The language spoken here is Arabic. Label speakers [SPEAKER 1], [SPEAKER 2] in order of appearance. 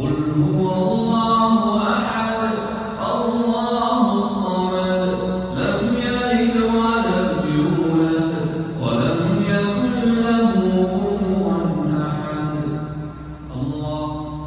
[SPEAKER 1] قل هو الله